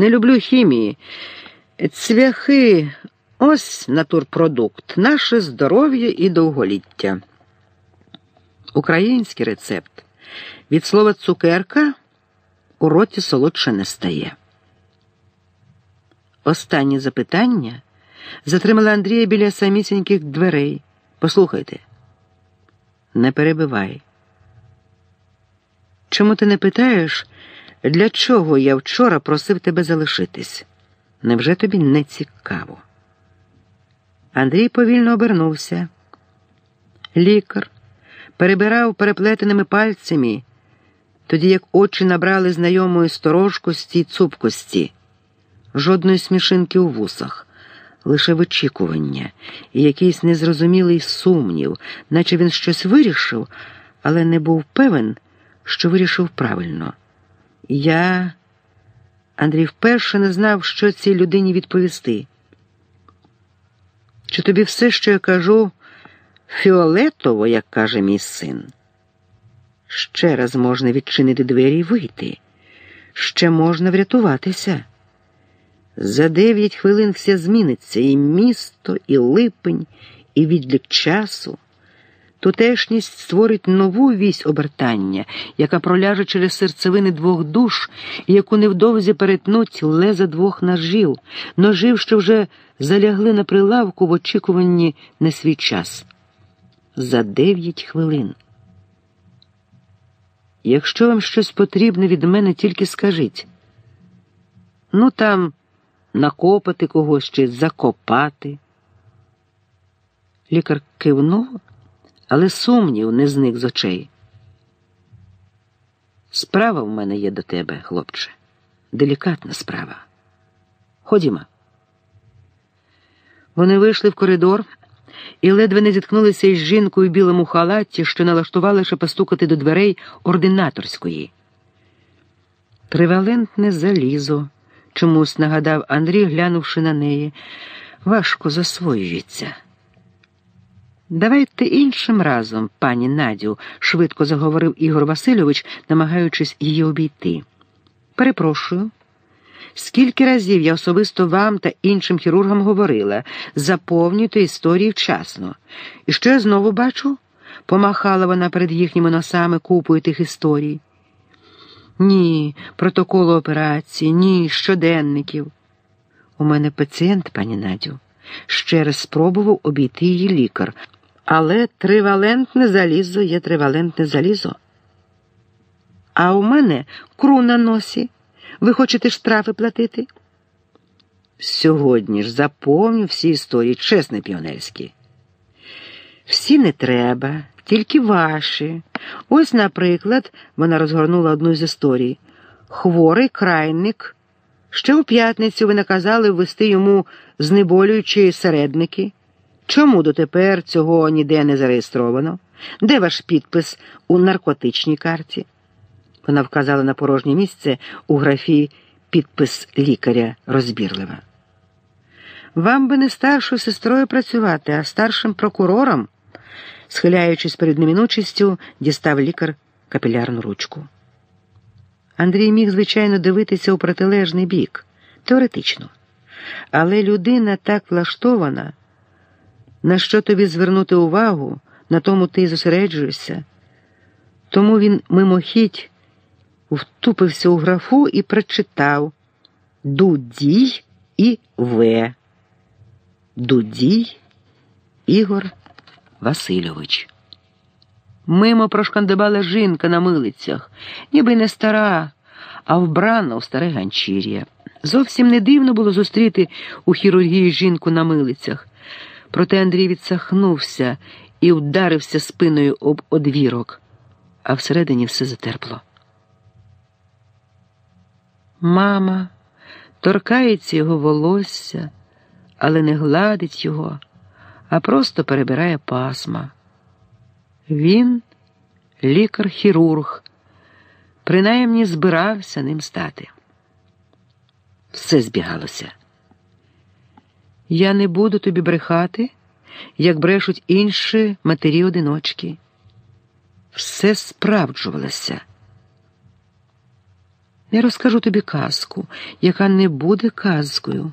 Не люблю хімії. Цвяхи ось натурпродукт, наше здоров'я і довголіття. Український рецепт. Від слова цукерка у роті солодше не стає. Останнє запитання затримала Андрія біля самісіньких дверей. Послухайте, не перебивай. Чому ти не питаєш, для чого я вчора просив тебе залишитись? Невже тобі не цікаво? Андрій повільно обернувся. Лікар перебирав переплетеними пальцями, тоді як очі набрали знайомої сторожкості й цупкості, жодної смішинки у вусах, лише вичікування і якийсь незрозумілий сумнів, наче він щось вирішив, але не був певен, що вирішив правильно. Я, Андрій, вперше не знав, що цій людині відповісти. Чи тобі все, що я кажу, фіолетово, як каже мій син? Ще раз можна відчинити двері і вийти. Ще можна врятуватися. За дев'ять хвилин все зміниться і місто, і липень, і відлік часу. Тутешність створить нову вісь обертання, яка проляже через серцевини двох душ, і яку невдовзі перетнуть леза двох ножів, ножів, що вже залягли на прилавку в очікуванні на свій час. За дев'ять хвилин. Якщо вам щось потрібне від мене, тільки скажіть. Ну там накопати когось чи закопати. Лікар кивнув але сумнів не зник з очей. Справа в мене є до тебе, хлопче, делікатна справа. Ходімо. Вони вийшли в коридор і ледве не зіткнулися із жінкою в білому халаті, що налаштували ще постукати до дверей ординаторської. Тривалентне залізо, чомусь нагадав Андрій, глянувши на неї, важко засвоюється. Давайте іншим разом, пані Надю, швидко заговорив Ігор Васильович, намагаючись її обійти. Перепрошую. Скільки разів я особисто вам та іншим хірургам говорила, заповнюйте історії вчасно. І що я знову бачу? Помахала вона перед їхніми носами купою тих історій. Ні, протоколу операції, ні, щоденників. У мене пацієнт, пані Надю, ще раз спробував обійти її лікар. Але тривалентне залізо є тривалентне залізо. А у мене кру на носі. Ви хочете штрафи платити? Сьогодні ж заповню всі історії, чесне піонерські. Всі не треба, тільки ваші. Ось, наприклад, вона розгорнула одну з історій. Хворий крайник. Ще у п'ятницю ви наказали ввести йому знеболюючі середники. Чому дотепер цього ніде не зареєстровано? Де ваш підпис у наркотичній карті? Вона вказала на порожнє місце у графі підпис лікаря розбірлива. Вам би не старшою сестрою працювати, а старшим прокурором, схиляючись перед немінучістю, дістав лікар капілярну ручку. Андрій міг, звичайно, дивитися у протилежний бік, теоретично. Але людина так влаштована. На що тобі звернути увагу, на тому ти зосереджуєшся. Тому він мимохідь втупився у графу і прочитав Дудій і В. Дудій Ігор Васильович. Мимо прошкандибала жінка на милицях, ніби не стара, а вбрана у старе ганчір'я. Зовсім не дивно було зустріти у хірургії жінку на милицях. Проте Андрій відсахнувся і вдарився спиною об одвірок, а всередині все затерпло. Мама торкається його волосся, але не гладить його, а просто перебирає пасма. Він лікар-хірург, принаймні збирався ним стати. Все збігалося. Я не буду тобі брехати, як брешуть інші матері одиночки. Все справджувалося. Я розкажу тобі казку, яка не буде казкою.